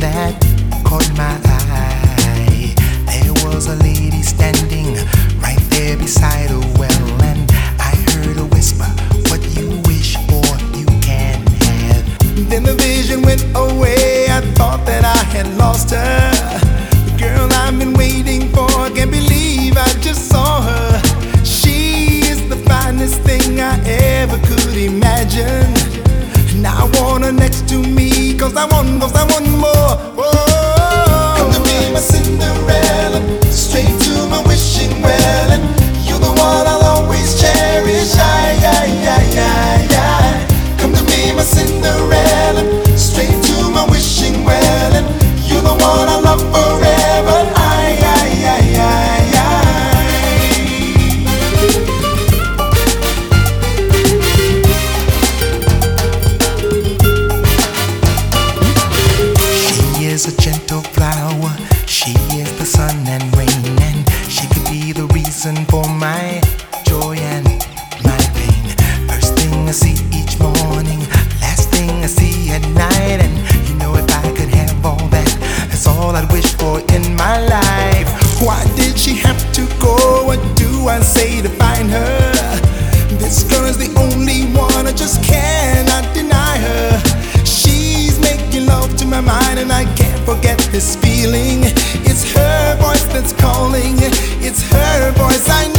that caught my eye. There was a lady standing right there beside a well, and I heard a whisper, What you wish for, you can have. Then the vision went away. I thought that I had lost her. The girl I've been waiting for, can't believe I just saw her. She is the finest thing I ever could imagine. Now I want her next to me, cause I want, cause I want Straight to my wishing well, and you're the one I love forever. Aye, aye, aye, aye, aye. She is a gentle flower. She is the sun and rain, and she could be the reason for my joy and in my life. Why did she have to go? What do I say to find her? This girl is the only one. I just cannot deny her. She's making love to my mind, and I can't forget this feeling. It's her voice that's calling. It's her voice I